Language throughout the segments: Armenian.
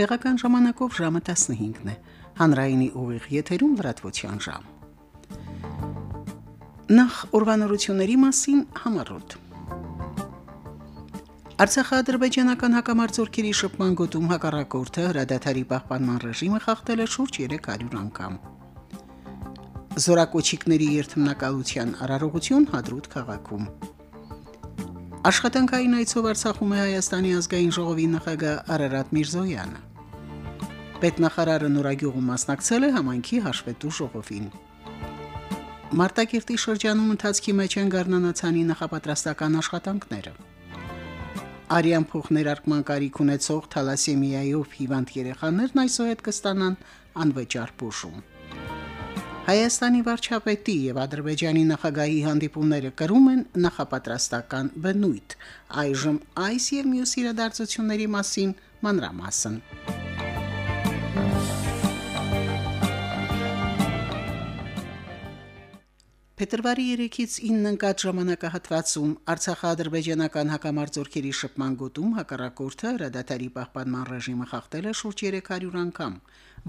Տեղական ժամանակով ժամը 15-ն է։ Հանրայինի ուղիղ եթերում լրատվության ժամ։ Նախ ուրվանորությունների մասին համառոտ։ Արցախա-ադրբեջանական հակամարտությունների շփման գոտում հակառակորդը հրադադարի պահպանման ռեժիմը խախտել է շուրջ 300 անգամ։ Զորակոչիկների երթմնակալության արարողություն հադրուտ քաղաքում։ Աշխատանքային այցով Արցախում է Հայաստանի ազգային ժողովի նախագահ Արարատ Միրզոյանը։ Պետնախարարը նորագյուղում մասնակցել է համայնքի հաշվետու ժողովին։ Մարտակերտի շրջանում ընթացքի մեջ են Գառնանացանի նախապատրաստական աշխատանքները։ Արիան փոխներարկման կարիք ունեցող թալասեմիայով հիվանդ երեխաներն այսօհետ կստանան անվճար բուժում։ Հայաստանի վարչապետի եւ Ադրբեջանի նախագահի հանդիպումները կրում են նախապատրաստական բնույթ։ Այժմ այս եւ մյուս իրադարձությունների մասին մանրամասն։ Փետրվարի 3-ից 9 ընկած ժամանակահատվածում Արցախա-ադրբեջանական հակամարտությունների շփման գոտում հակառակորդը հրադադարի պահպանման ռեժիմը խախտել է շուրջ 300 անգամ,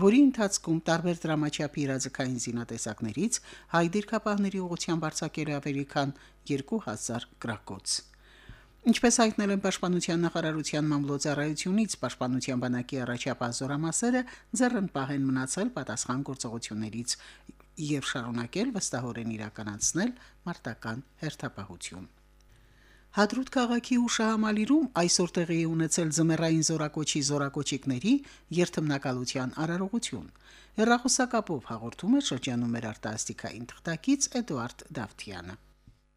որի ընթացքում տարբեր դրամաչափի իրազեկային զինատեսակներից հայ դիրքապահների ուղղությամբ արձակել է ավելի քան 2000 գրակոց։ Ինչպես հայտնել են Պաշտպանության նախարարության մամլոյցարայությունից, Պաշտպանության բանակի առաջապահ զորամասերը ձեռնպահ են մնացել պատասխան գործողություններից եւ շարունակել վստահորեն իրականացնել մարտական հերթապահություն։ Հադրուտ քաղաքի ուշահամալիրում այսօր տեղի է ունեցել զմերային զորակոչի զորակոչիկների երթմնակալության արարողություն։ Հերրախոսակապով հաղորդում է շրջանում մեր արտասթիկային թղթակից Էդուարդ Դավթյանը։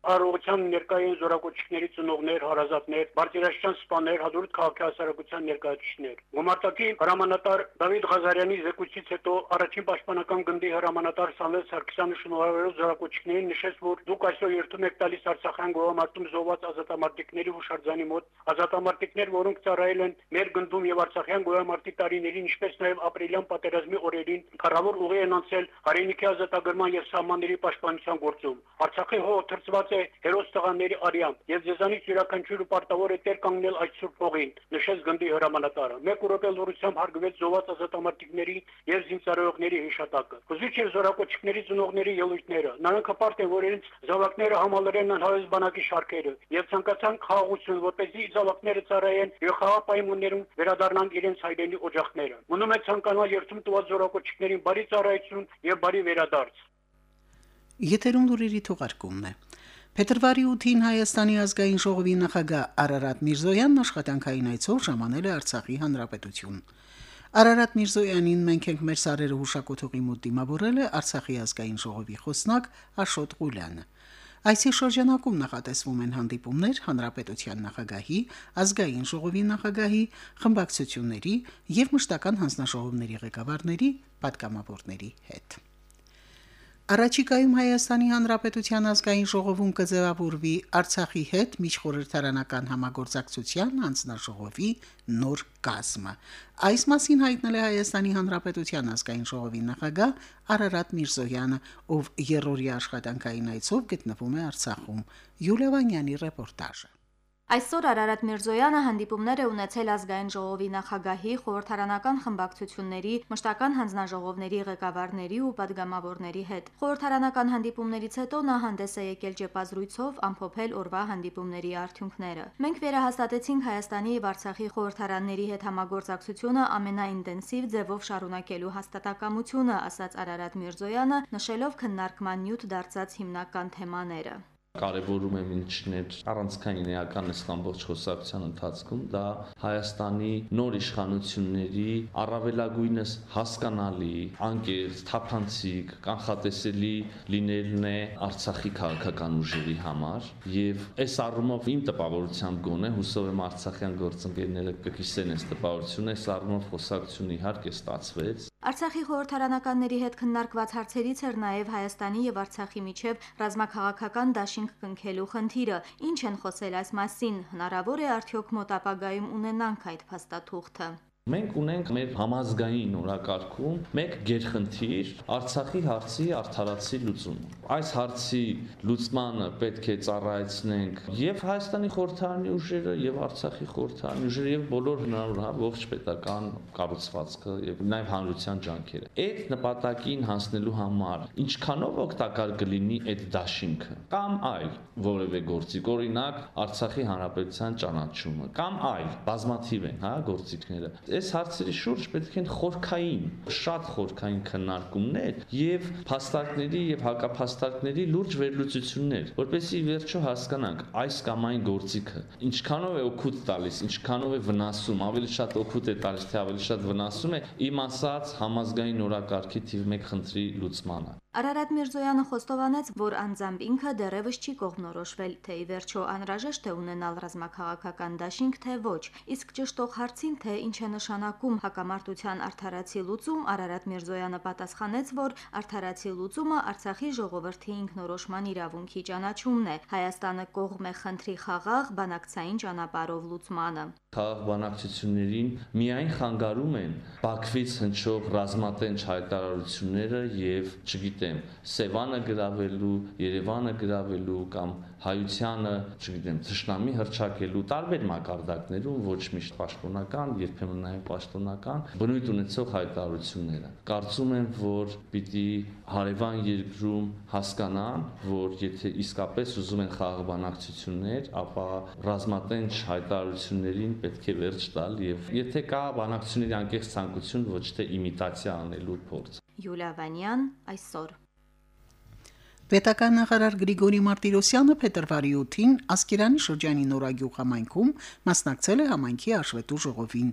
Արարողության ներկային զորակոչիկների ծնողներ, հարազատներ, բարձրաշրջան սպաներ, հաջորդ քաղաքի հասարակության ներկայացուցիչներ։ Գումարտակի հրամանատար Դավիթ Ղազարյանի զեկույցից հետո առաջին պաշտպանական գնդի հրամանատար Սամվել Սարգսյանը շնորհավորելով զորակոչիկներին նշեց, որ դուք այսօր երթում եք տալիս Արցախյան գողամարտում զոհված ազատամարտիկների հուշարձանի մոտ, ազատամարտիկներ, որոնք ծառայել են մեր գնդում եւ Արցախյան գողամարտի տարիներին, ինչպես նաեւ ապրիլյան պատերազմի օրերին, կառավար ուղի են անցել հայրենիքի ազատագրման եւ սահմանների պաշտպանության գործում։ Արցախի հողը թրծված է հերոս տղաների արյամբ եւ ձեզանից յուրաքանչյուրը պարտավոր է տեր կանգնել այդ սուրբ փողին նշեց գնդի հրամանատարը մեկ րոպե լուրությամբ հարգվեց զոհված ազատամարտիկների եւ զինծառայողների հիշատակը հուզիչ եւ զորակոչիկների ծնողների ելույթները նրանք հպարտ են որ իրենց զավակները համալրեն անհավես բանակի շարքերը եւ ցանկացան խաղաղություն որպեսզի զավակները ծառայեն եւ խաղաղ պայմաններում վերադառնան իրենց հայրենի օջախները մնում է ցանկանալ երթում տված զորակոչիկներին բարի ծառայություն եւ բարի վերադարձ Եթերում լուրերի թողարկումն է։ Փետրվարի 8-ին Հայաստանի ազգային ժողովի նախագահ Արարատ Միրզոյանն աշխատանքային այցով ժամանել է Արցախի հանրապետություն։ Արարատ Միրզոյանին մենք ենք մեր սարերը հուշակոթողի մոտ դիմավորել է Արցախի ազգային ժողովի խոսնակ Աշոտ Ղուլյանը։ Այսի շրջանակում նախատեսվում են հանդիպումներ հանրապետության նախագահի, ազգային ժողովի նախագահի, խմբակցությունների եւ մշտական հանձնաժողովների ղեկավարների, պատգամավորների հետ։ Արաջիկայում Հայաստանի Հանրապետության ազգային ժողովում կձևավորվի Արցախի հետ միջխորհրդարանական համագործակցության անձնաժողովի նոր կազմը։ Այս մասին հայտնել է Հայաստանի Հանրապետության ազգային ժողովի նախագահ Արարատ Միրզոյանը, ով երրորդի աշխատանքային այցով գտնվում է Արցախում։ Յուլիա Վանյանի ռեպորտաժը։ Այսօր Արարատ Միրզոյանը հանդիպումներ է ունեցել ազգային ժողովի նախագահի, խորհրդարանական խմբակցությունների, մշտական հանձնաժողովների ղեկավարների ու падգամավորների հետ։ Խորհրդարանական հանդիպումներից հետո նա հանդես է եկել ճեպազրույցով ամփոփել օրվա հանդիպումների արդյունքները։ Մենք վերահաստատեցինք Հայաստանի եւ Արցախի խորհրդարանների հետ համագործակցությունը ամենաինտենսիվ ձևով շարունակելու հաստատակամությունը, ասաց Արարատ Միրզոյանը, նշելով քննարկման նյութ դարձած հիմնական թեմաները կարևորում եմ ինչներ առանցքային էական ամբողջ խոսակցության ընթացքում դա Հայաստանի նոր իշխանությունների առավելագույնս հասկանալի, անկեղծ, թափանցիկ, կանխատեսելի լինելն է Արցախի քաղաքական ուժերի համար եւ այս առումով իմ տպավորությամբ գոնե հուսով եմ Արցախյան գործընկերները կկիսեն այս տպավորությունը, այս առումով խոսակցությունը իհարկե ստացվեց Արցախի խորհրդարանականների հետ քննարկված հարցերից էր նաև Հայաստանի եւ Արցախի միջև ռազմաքաղաքական դաշինք կնքելու խնդիրը։ Ինչ են խոսել այս մասին։ Հնարավոր է արդյոք մոտ ապագայում ունենանք այդ փաստաթուղթը։ Մենք ունենք մեր համազգային օրակարգում մեկ գերխնդիր Արցախի հարցի արդարացի լուծում։ Այս հարցի լուծմանը պետք է ծառայեցնենք եւ Հայաստանի խորհրդարանի ուժերը եւ Արցախի խորհրդարանի ուժերը եւ բոլոր հնարավոր հա ողջ պետական կառուցվածքը եւ նաեւ հանրության ջանքերը։ Այդ նպատակին հասնելու համար ինչքանով օգտակար կլինի այդ դաշինքը կամ այլ որևէ գործիք, օրինակ Արցախի հանրապետության ճանաչումը կամ այլ բազմաթիվ են, հա, գործիքները այս հարցերի շուրջ պետք են խորքային, շատ խորքային քննարկումներ եւ փաստարկների եւ հակափաստարկների լուրջ վերլուծություններ, որպեսզի վերջո հասկանանք այս կամ այն գործիքը ինչքանով է օգուտ տալիս, ինչքանով է վնասում, ավելի շատ օգուտ է տալիս, թե ավելի շատ վնասում է իմ ասած համազգային օրակարգի թիվ 1 խնդրի լուծմանը։ Արարատ Միրզոյանը խոստովանեց, որ անձամբ ինքը դեռևս չի կողմնորոշվել, թե ի վերջո անհրաժեշտ է ունենալ ռազմաքաղաքական դաշինք, թե ոչ։ Իսկ ճշտող հարցին, թե ինչ է նշանակում հակամարտության արդարացի լուծում, Արարատ Միրզոյանը պատասխանեց, որ արդարացի լուծումը Արցախի ժողովրդի ինքնորոշման իրավունքի ճանաչումն է։ Հայաստանը կողմ է խնդրի խաղաղ բանակցային ճանապարհով լուծմանը խաղաղ բանակցություններին միայն խանգարում են Բաքվից հնչող ռազմատենչ հայտարարությունները եւ, չգիտեմ, Սևանը գրավելու, Երևանը գրավելու կամ հայությանը, չգիտեմ, ճշնամի հրճակելու տարբեր մակարդակներում ոչ միշտ պաշտոնական, երբեմն նաև պաշտոնական բնույթ ունեցող հայտարարությունները։ Կարծում եմ, որ պիտի հարևան երկրում հասկանան, որ եթե իսկապես ուզում են խաղաղ բանակցություններ, ապա ռազմատենչ հայտարարություններին պետք է վերջ տալ եւ եթե կա բանակցությունների անկեղծ ցանկություն, ոչ թե իմիտացիա անելու փորձ։ Յուլիա Վանյան այսօր Պետական նախարար Գրիգորի Մարտիրոսյանը փետրվարի 8-ին Ասկերանի շրջանի Նորագյուղ համայնքում մասնակցել է համայնքի հաշվետու ժողովին։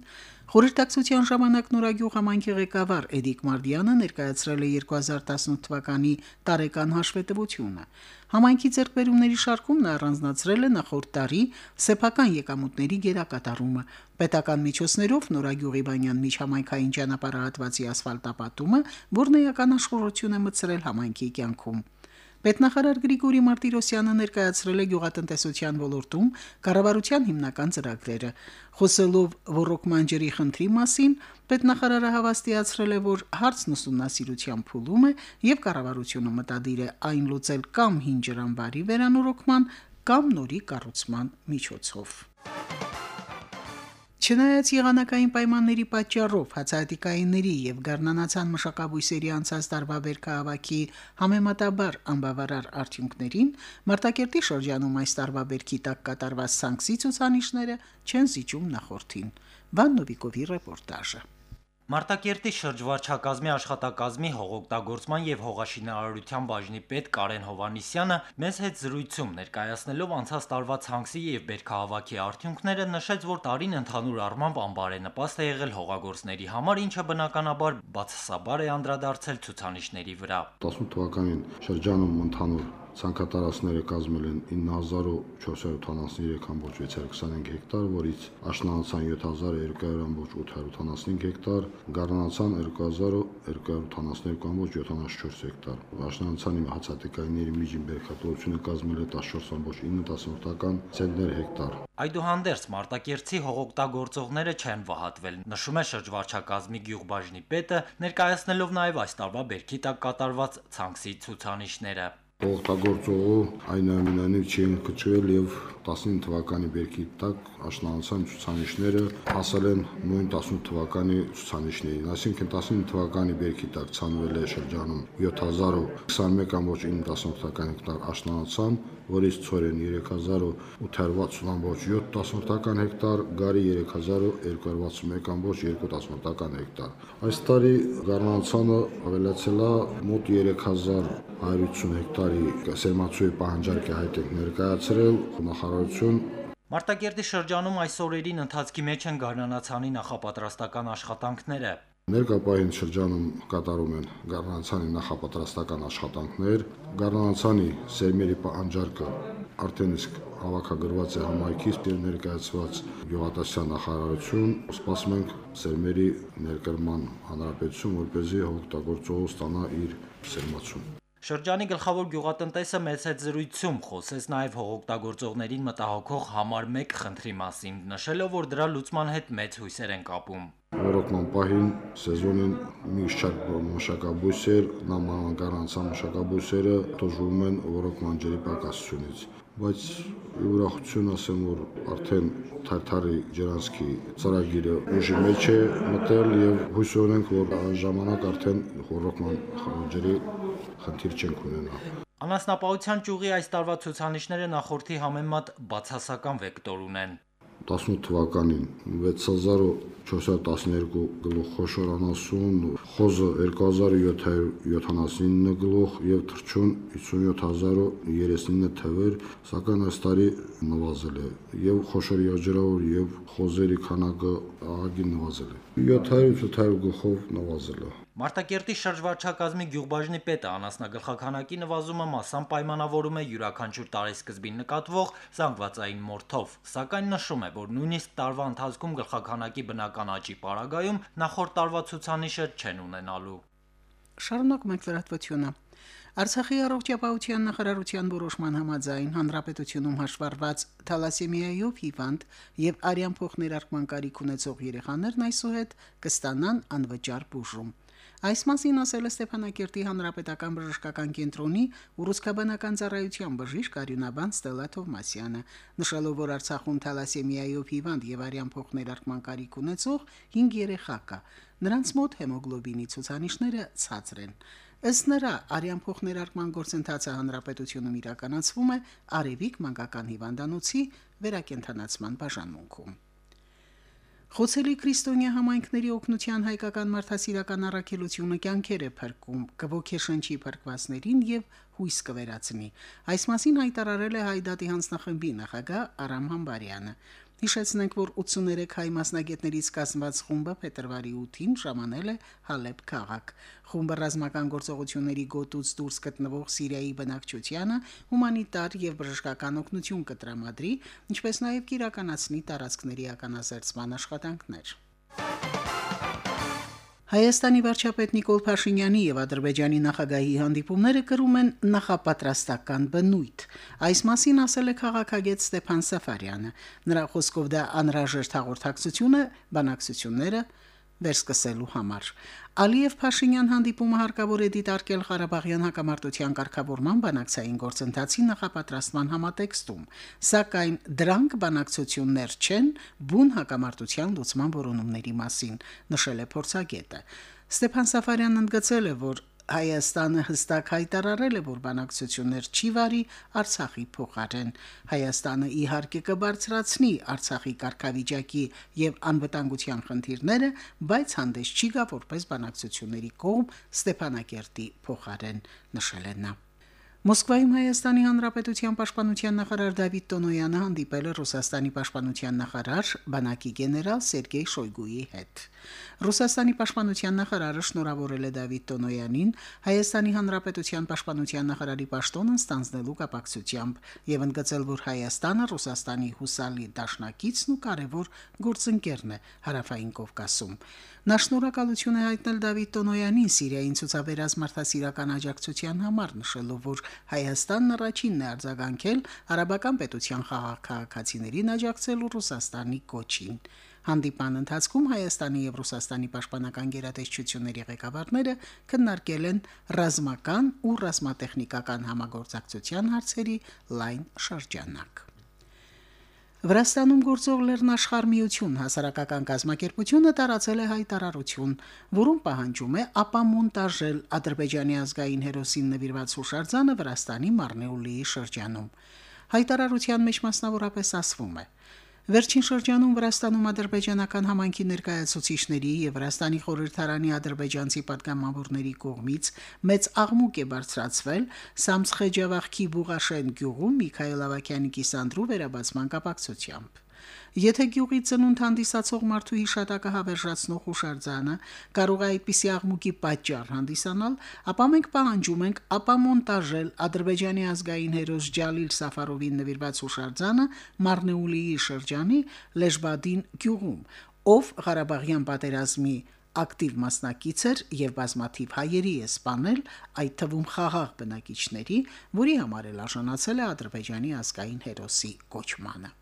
Խորհրդակցության ժամանակ Նորագյուղ համայնքի ղեկավար Էդիկ Մարդյանը ներկայացրել է 2018 թվականի տարեկան հաշվետվությունը։ Համայնքի ձեռքբերումների շարքում նա առանձնացրել է նախորդ տարի սեփական եկամուտների գերակատարումը, պետական միջոցներով Նորագյուղի Բանյան միջհամայնքային ճանապարհահատվածի ասֆալտապատումը, որն էական աշխորհություն է մցրել համայնքի կյանքում։ Պետնախարար Գրիգորի Մարտիրոսյանը ներկայացրել է գյուղատնտեսության ոլորտում կառավարության հիմնական ծրագրերը։ Խոսելով ռոռոկման ջրի խնդրի մասին, պետնախարարը հավաստիացրել է, որ հարցն ուսումնասիրության փուլում է եւ կառավարությունը մտադիր է այն լուծել կամ հին ջրամբարի վերանորոգման կամ նորի կառուցման միջոցով։ Չնայած եղանակային պայմանների պատճառով հացահատիկայինների եւ գառնանացան մշակաբույսերի անցած տարվա βέρքահավաքի համեմատաբար անբավարար արդյունքներին, Մարտակերտի շրջանում այս տարվա βέρքի տակ կատարված սանկցիա ցուցանիշները չեն զիջում նախորդին։ Վաննովիկովի ռեպորտաժը Մարտակերտի շրջվարչակազմի աշխատակազմի հողօգտագործման եւ հողաշինարարության բաժնի պետ Կարեն Հովանիսյանը մեզ հետ զրույցում ներկայացնելով անցած տարվա ցանքսի եւ բերքահավաքի արդյունքները նշեց, որ տարին ընդհանուր առմամբ անբարենպաստ է եղել հողագործների համար, ինչը բնականաբար բացասաբար է անդրադարձել ցուցանիշների վրա։ 18 թվականին շրջանում ընդհանուր Ցանկատարածները կազմել են 9473.625 հեկտար, որից աշնանացան 7200.885 հեկտար, գառնանացան 2282.74 հեկտար։ Աշնանացանի հացատեկայինների միջին բերքատվությունը կազմել է 14.9 ցենտներ հեկտար։ Այդուհանդերձ Մարտակերտի հողօգտագործողները չեն վհատվել, նշում է շրջվարչակազմի գյուղբաժնի պետը, ներկայացնելով նաև այս տարվա բերքի տակ կատարված ցանքսի ցուցանիշները օգտագործողը այնուամենայնիվ չեն կճվել եւ 19 թվականի բերքի տակ աշնանացան ցուցանիշները հասել են նույն 18 թվականի ցուցանիշներին, այսինքն 19 թվականի բերքի տակ ցանվել է շրջանում 7021.9 թվականի հեկտար աշնանացան, որից ծորեն 3860.7 հեկտար, գարի 3261.2 հեկտար։ Այս տարի գառնանցանը ավելացել է մոտ 3150 հեկտարի սերմացուի պահանջարկի հայտ ենք ներկայացրել նախարարություն Մարտակերտի շրջանում այս օրերին ընթացքի մեջ են գառնանացանի նախապատրաստական աշխատանքները։ Ներկայապահին շրջանում կատարում են գառնանցանի նախապատրաստական աշխատանքներ, գառնանցանի սերմերի պահանջարկը արդեն իսկ հավաքագրված է համայնքից եւ ներկայացված գյուղատնտեսության նախարարություն, սպասում ենք սերմերի ներկրման հանրապետություն, որպեսզի հողօգտագործողը ստանա իր սերմացում։ Շրջանի գլխավոր գյուղատնտեսը մեծ հետ զրույցում խոսեց նաև հողօգտագործողներին մտահոգող համար 1 խնդրի մասին, նշելով, որ դրա լուծման հետ մեծ հույսեր են կապում։ Ռոկման պահին սեզոնին մի շարք մշակաբույսեր, նամանկանացան մշակաբույսերը դժվում են ռոկման ջրի պակասությունից բայց ուրախություն ասեմ, որ արդեն Թարթարի ջրանցքի ծրագիրը ուժի մեջ է մտել եւ հույս ունենք, որ այն ժամանակ արդեն ռոկման ջրի խնդիր չենք ունենա։ Անասնապահության ճյուղի այս տարվա ցուցանիշները նախորդի համեմատ բացասական վեկտոր ունեն։ 18 թվականին 6412 գլուխ խոշոր անասուն, խոզը 2779 գլուխ եւ թրջուն 57039 թվեր, սակայն այս տարի նվազել է եւ խոշոր երջերավոր եւ խոզերի քանակը ահագին նվազել է։ 700-800 գլխով նվազել է։ Մարտակերտի շրջվարչակազմի գյուղբաժնի պետը անասնագլխականակի նվազումը մասամբ պայմանավորում է յուրաքանչյուր տարեսկզբին նկատվող զանգվածային մորթով, սակայն նշում է, որ նույնիսկ տարվա ընթացքում գլխականակի բնական աճի պարագայում նախորդ տարվա ցուցանիշը չեն ունենալու։ Շարունակ մենք լրատվությունը։ Արցախի առողջապահության նախարարության որոշման համաձայն հանրապետությունում հաշվառված թալասեմիայով հիվանդ եւ արյան փոխներարկման կարիք ունեցող երեխաներն այսուհետ կստանան անվճար բուժում։ Այս մասին ասել է Ստեփանակերտի հանրապետական բժշկական կենտրոնի ուռուցքաբանական ծառայության բժիշկ Արյունաբան Ստելա Թովմասյանը, նշելով, որ Արցախում թալասեմիայով հիվանդ եւ արյան փոխներարկման կարիք ունեցող 5 երեխա կա։ Նրանց մոտ հեմոգլոբինի ցուցանիշները ցածր են։ Ըստ նրա, արյան փոխներարկման գործընթացը հանրապետությունում իրականացվում է Արևիկ մանկական հիվանդանոցի վերակենդանացման բաժանմունքում։ Խոցելի քրիստոնյա համայնքների օգնության հայկական մարդասիրական առաքելությունը կյանքեր է փրկում, կողոքեշնչի փրկվածներին եւ հույս կվերացնի։ Այս մասին հայտարարել է Հայդատի հանձնախմբի նախագահ Արամ Համբարյանը։ Հիշեցնենք, որ 83 հայ մասնագետներից կազմված խումբը փետրվարի 8-ին ժամանել է Հալեբ քաղաք։ Խումբը ռազմական գործողությունների գոտուց դուրս գտնվող Սիրիայի բնակչությանը հումանիտար եւ բժշկական օգնություն կտրամադրի, ինչպես նաեւ կիրականացնի տարածքների ականազերծման աշխատանքներ։ Հայաստանի վարչապետ Նիկոլ Փաշինյանի եւ Ադրբեջանի նախագահի հանդիպումները կրում են նախապատրաստական բնույթ։ Այս մասին ասել է քաղաքագետ Ստեփան Սաֆարյանը։ Նրա խոսքով դա անհրաժեշտ հաղորդակցություն է բանակցությունները վերսկսելու համար։ Ալիև Փաշինյան հանդիպումը հարկավոր է դիտարկել Ղարաբաղյան հակամարտության կարգավորման բանակցային գործընթացի նախապատրաստման համատեքստում, սակայն դրանք բանակցություններ չեն բուն հակամարտության լուծման որոնումների մասին, նշել է փորձագետը։ Ստեփան Սաֆարյանն ընդգծել է, որ Հայաստանը հստակ հայտարարել է, որ բանակցություններ չի վարի Արցախի փոխարեն։ Հայաստանը իհարկե կբարձրացնի Արցախի կարգավիճակի եւ անվտանգության խնդիրները, բայց հանդես չի գա որպես բանակցությունների կողմ Ստեփանակերտի փոխարեն, նշել է նա. Մոսկվայում Հայաստանի Հանրապետության պաշտպանության նախարար Դավիթ Տոնոյանը հանդիպել է Ռուսաստանի պաշտպանության նախարար բանակի գեներալ Սերգեյ Շոյգուի հետ։ Ռուսաստանի պաշտպանության նախարարը շնորհավորել է Դավիթ Տոնոյանին Հայաստանի Հանրապետության պաշտպանության նախարարի պաշտոնը ստանձնելու կապակցությամբ եւ ընդգծել, որ Հայաստանը Ռուսաստանի հուսալի դաշնակիցն ու կարևոր գործընկերն է Հարավային Կովկասում։ Նա շնորհակալություն է հայտնել Դավիթ Տոնոյանին Սիրիային ցուցաբերած մարդասիրական աջակցության համար, նշելով, որ Հայաստանն առաջինն է արձագանքել արաբական պետության խաղաղ քաղաքացիներին աջակցելու Ռուսաստանի կոչին։ Հանդիպան ընթացքում Հայաստանի եւ Ռուսաստանի պաշտպանական գերատեսչությունների ղեկավարները քննարկել են ռազմական ու ռազմատեխնիկական համագործակցության հարցերի լայն շրջանակ։ Վրաստանում գործող Լեռնաշխարհ միություն հասարակական կազմակերպությունը տարածել է հայտարարություն, որում պահանջում է ապամոնտաժել Ադրբեջանի ազգային հերոսին նվիրված հուշարձանը Վրաստանի Մարնեուլիի շրջանում։ Հայտարարության մեջ մասնավորապես ասվում է. Վերջին շրջանում Վրաստանում ադրբեջանական համանքի ներկայացուցիչների եւ Վրաստանի խորհրդարանի ադրբեջանցի պատգամավորների կողմից մեծ աղմուկ է բարձրացվել Սամսխեջավախքի Բուղաշեն գյուղում Միքայել Ավակյանի կիսանդրու վերաբացման կապակցությամբ։ Եթե գյուղի ծնունդ հանդիսացող մարդու հիշատակը հավերժացնող հուշարձանը կարող է այդպիսի աղմուկի պատճառ հանդիսանալ, ապա մենք պահանջում ենք ապամոնտաժել Ադրբեջանի ազգային հերոս Ջալիլ Սաֆարովին նվիրված հուշարձանը Մարնեուլիի շրջանի Լեժբադին գյուղում, ով Ղարաբաղյան պատերազմի ակտիվ մասնակից էր եւ բազմաթիվ հայերի է սպանել, այդ թվում խաղաղ բնակիչների, որի համար էլ արժանացել է Ադրբեջանի ազգային հերոսի կոչմանը։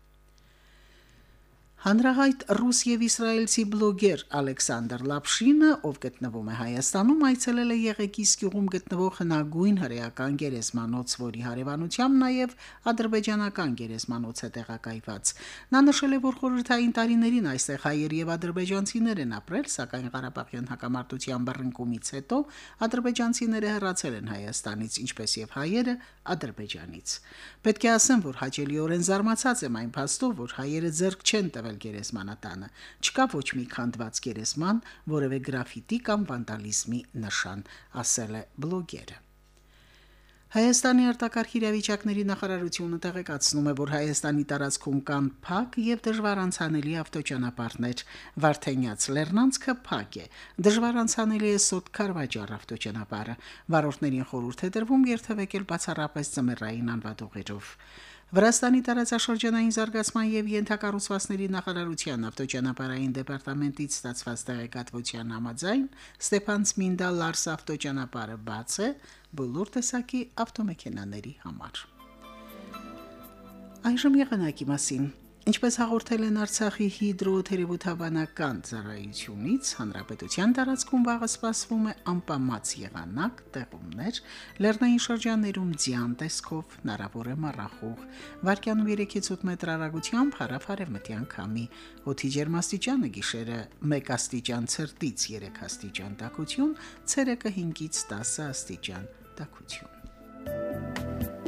Հանրահայտ ռուս եւ իսրայելցի բլոգեր Ալեքսանդր Լապշինը, ով գտնվում է Հայաստանում, այցելել է Եղեկիս գյուղում գտնվող հնագույն հրեական գերեզմանոց, որի հարևանությամբ նաեւ ադրբեջանական գերեզմանոց է տեղակայված։ Նա նշել է, որ խորհրդային տարիներին այստեղ հայեր եւ ադրբեջանցիներ են ապրել, սակայն Ղարաբաղյան հակամարտության բռնկումից հետո ադրբեջանցիները հեռացել են Հայաստանից, ինչպես եւ հայերը Ադրբեջանից։ Պետք է ասեմ, որ հաճելիորեն զարմացած եմ այն փաստով, որ հայերը ձեռք չեն տվել կատարել գերեզմանատանը։ Չկա ոչ մի քանդված գերեզման, որևէ գրաֆիտի կամ վանդալիզմի նշան, ասել է բլոգերը։ Հայաստանի արտակարգ իրավիճակների նախարարությունը տեղեկացնում է, որ Հայաստանի տարածքում կան փակ եւ դժվար անցանելի ավտոճանապարհներ։ Վարդենյաց Լեռնանցքը փակ է։ Դժվար անցանելի է Սոտ Կարվաճար ավտոճանապարհը։ Վարորդներին խորհուրդ է տրվում երթևեկել բացառապես ծմերային անվադողերով։ Վրաստանի տարածաշրջանային զարգացման եւ յենթակառուցվածքների նախարարության ավտոճանապարհային դեպարտամենտից ստացված տեղեկատվության համաձայն Ստեփան Սմինդա Լարս ավտոճանապարհը բաց է բոլոր տեսակի ավտոմեքենաների համար։ Այժմ եղանակի մասին։ Ինչպես հաղորդել են Արցախի հիդրոթերապևտաբանական ծառայությունից, հանրապետության տարածքում վաղը սպասվում է անպամած եղանակ, տեղումներ, լեռնային շրջաններում ձյան տեսքով, հնարավոր է մռախուղ, վարկյանում 3-8 մետր արագությամբ հարավ-արևմտյան քամի, օդի ջերմաստիճանը գիշերը 1 աստիճան ցրտից 3 աստիճան տաքություն, ցերեկը 5-ից 10 աստիճան տաքություն։